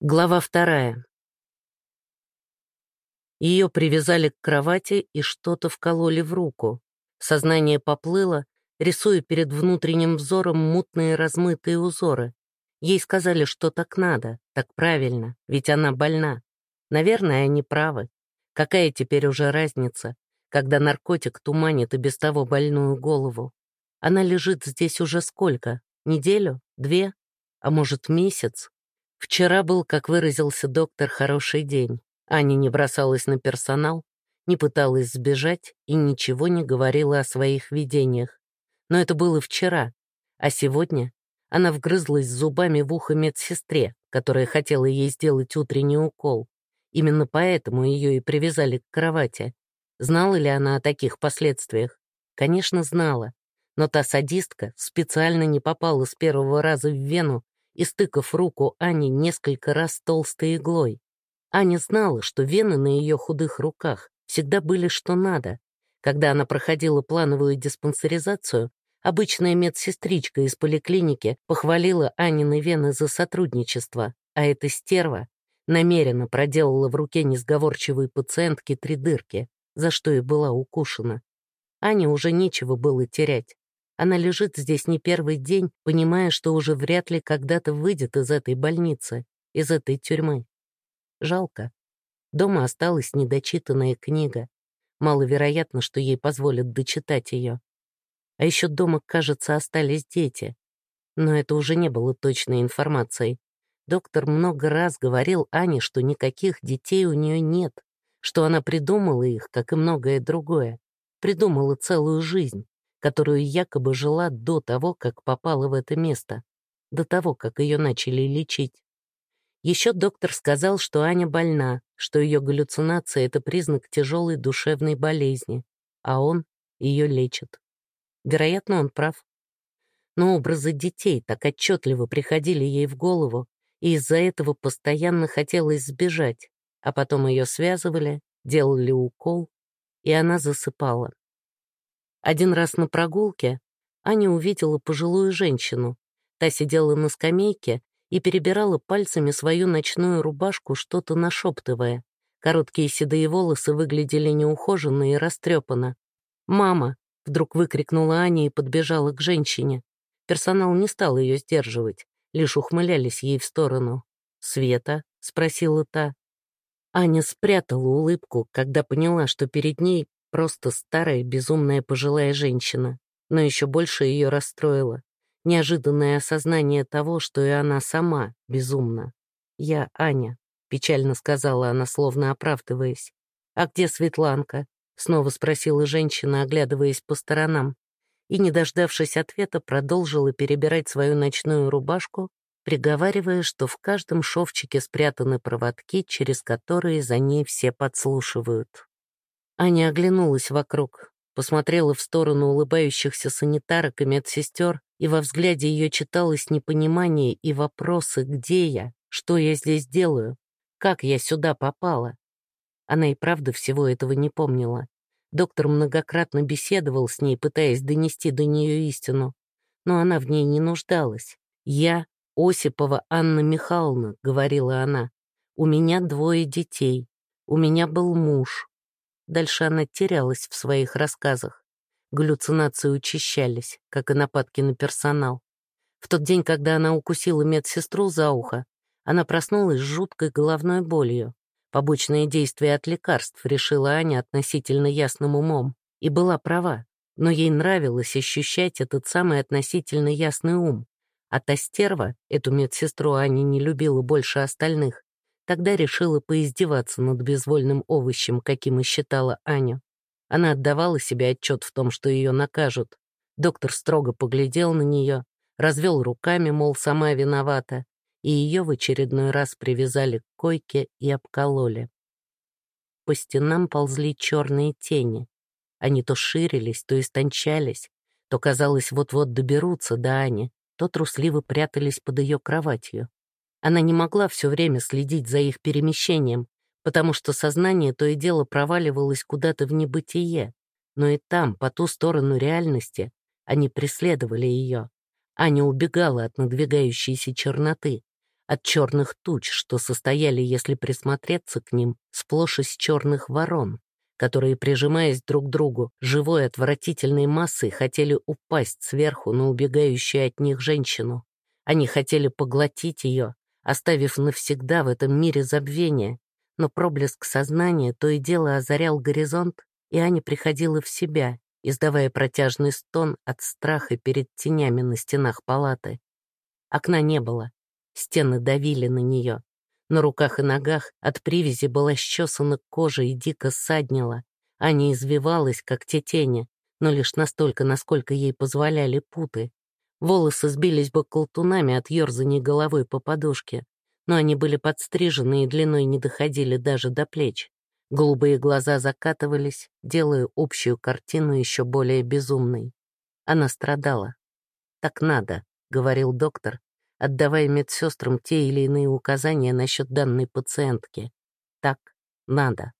Глава вторая. Ее привязали к кровати и что-то вкололи в руку. Сознание поплыло, рисуя перед внутренним взором мутные размытые узоры. Ей сказали, что так надо, так правильно, ведь она больна. Наверное, они правы. Какая теперь уже разница, когда наркотик туманит и без того больную голову? Она лежит здесь уже сколько? Неделю? Две? А может, месяц? Вчера был, как выразился доктор, хороший день. Аня не бросалась на персонал, не пыталась сбежать и ничего не говорила о своих видениях. Но это было вчера, а сегодня она вгрызлась зубами в ухо медсестре, которая хотела ей сделать утренний укол. Именно поэтому ее и привязали к кровати. Знала ли она о таких последствиях? Конечно, знала. Но та садистка специально не попала с первого раза в вену и стыкав руку Ани несколько раз толстой иглой. Аня знала, что вены на ее худых руках всегда были что надо. Когда она проходила плановую диспансеризацию, обычная медсестричка из поликлиники похвалила Анины вены за сотрудничество, а эта стерва намеренно проделала в руке несговорчивой пациентки три дырки, за что и была укушена. Ане уже нечего было терять. Она лежит здесь не первый день, понимая, что уже вряд ли когда-то выйдет из этой больницы, из этой тюрьмы. Жалко. Дома осталась недочитанная книга. Маловероятно, что ей позволят дочитать ее. А еще дома, кажется, остались дети. Но это уже не было точной информацией. Доктор много раз говорил Ане, что никаких детей у нее нет, что она придумала их, как и многое другое. Придумала целую жизнь которую якобы жила до того, как попала в это место, до того, как ее начали лечить. Еще доктор сказал, что Аня больна, что ее галлюцинация — это признак тяжелой душевной болезни, а он ее лечит. Вероятно, он прав. Но образы детей так отчетливо приходили ей в голову, и из-за этого постоянно хотелось сбежать, а потом ее связывали, делали укол, и она засыпала. Один раз на прогулке Аня увидела пожилую женщину. Та сидела на скамейке и перебирала пальцами свою ночную рубашку, что-то нашептывая. Короткие седые волосы выглядели неухоженно и растрепанно. «Мама!» — вдруг выкрикнула Аня и подбежала к женщине. Персонал не стал ее сдерживать, лишь ухмылялись ей в сторону. «Света?» — спросила та. Аня спрятала улыбку, когда поняла, что перед ней Просто старая, безумная пожилая женщина. Но еще больше ее расстроило. Неожиданное осознание того, что и она сама безумна. «Я Аня», — печально сказала она, словно оправдываясь. «А где Светланка?» — снова спросила женщина, оглядываясь по сторонам. И, не дождавшись ответа, продолжила перебирать свою ночную рубашку, приговаривая, что в каждом шовчике спрятаны проводки, через которые за ней все подслушивают. Аня оглянулась вокруг, посмотрела в сторону улыбающихся санитарок и медсестер, и во взгляде ее читалось непонимание и вопросы «Где я? Что я здесь делаю? Как я сюда попала?» Она и правда всего этого не помнила. Доктор многократно беседовал с ней, пытаясь донести до нее истину, но она в ней не нуждалась. «Я Осипова Анна Михайловна», — говорила она. «У меня двое детей. У меня был муж. Дальше она терялась в своих рассказах. Галлюцинации учащались, как и нападки на персонал. В тот день, когда она укусила медсестру за ухо, она проснулась с жуткой головной болью. Побочные действия от лекарств, решила Аня относительно ясным умом. И была права, но ей нравилось ощущать этот самый относительно ясный ум. А та стерва, эту медсестру Аня не любила больше остальных, Тогда решила поиздеваться над безвольным овощем, каким и считала Аню. Она отдавала себе отчет в том, что ее накажут. Доктор строго поглядел на нее, развел руками, мол, сама виновата, и ее в очередной раз привязали к койке и обкололи. По стенам ползли черные тени. Они то ширились, то истончались, то, казалось, вот-вот доберутся до Ани, то трусливо прятались под ее кроватью. Она не могла все время следить за их перемещением, потому что сознание то и дело проваливалось куда-то в небытие, но и там, по ту сторону реальности, они преследовали ее. Аня убегала от надвигающейся черноты. от черных туч, что состояли, если присмотреться к ним, сплошь из черных ворон, которые, прижимаясь друг к другу, живой отвратительной массой хотели упасть сверху на убегающую от них женщину. Они хотели поглотить ее, оставив навсегда в этом мире забвение, но проблеск сознания то и дело озарял горизонт, и Аня приходила в себя, издавая протяжный стон от страха перед тенями на стенах палаты. Окна не было, стены давили на нее. На руках и ногах от привязи была счесана кожа и дико ссаднила. Аня извивалась, как те тени, но лишь настолько, насколько ей позволяли путы. Волосы сбились бы колтунами от ерзаний головой по подушке, но они были подстрижены и длиной не доходили даже до плеч. Голубые глаза закатывались, делая общую картину еще более безумной. Она страдала. «Так надо», — говорил доктор, отдавая медсестрам те или иные указания насчет данной пациентки. «Так надо».